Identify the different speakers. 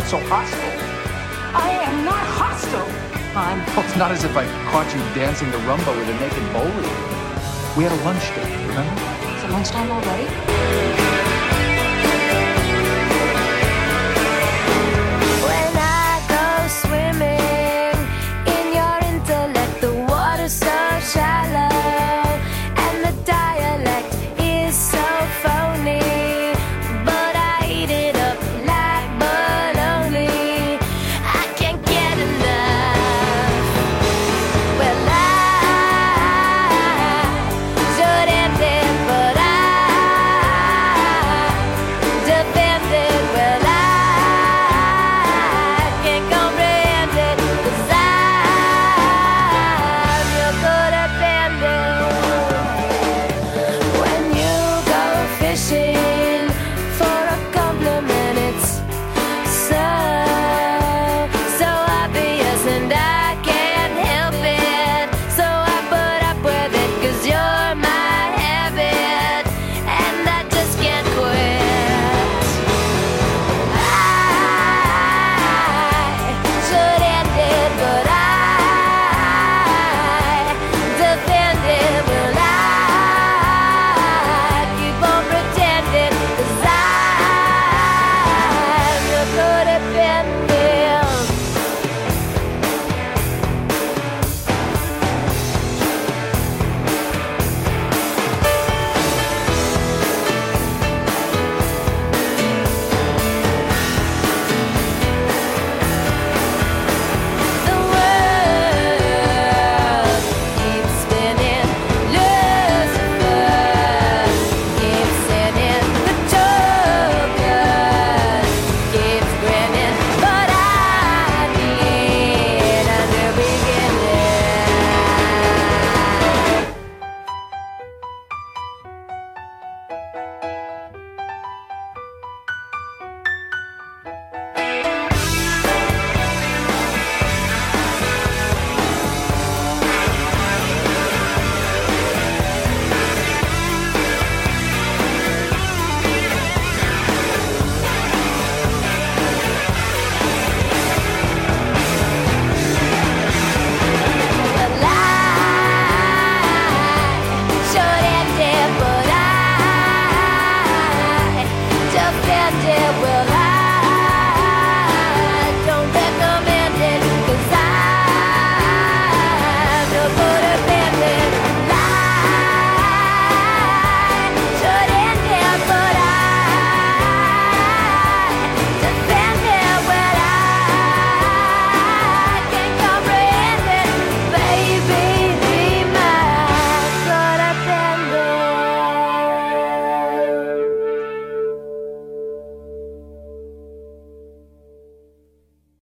Speaker 1: get so hostile? I am not hostile. I'm.
Speaker 2: Well, it's not as if I caught you dancing the rumba with a naked bowler. We had a lunch date, remember?
Speaker 1: Is it lunchtime already? Yeah.